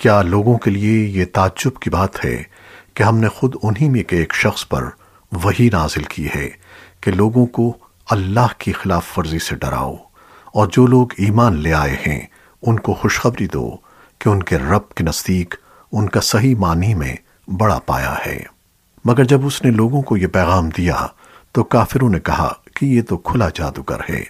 کیا لوگوں کے لیے یہ تعجب کی بات ہے کہ ہم نے خود انہی میں کے ایک شخص پر وہی نازل کی ہے کہ لوگوں کو اللہ کی خلاف ورزی سے ڈراؤ اور جو لوگ ایمان لے آئے ہیں، ان کو خوشخبری دو کہ ان کے رب کے نزدیک ان کا صحیح معنی میں بڑا پایا ہے۔ مگر جب اس نے لوگوں کو یہ پیغام دیا تو کافروں نے کہا کہ یہ تو کھلا جادوگر ہے۔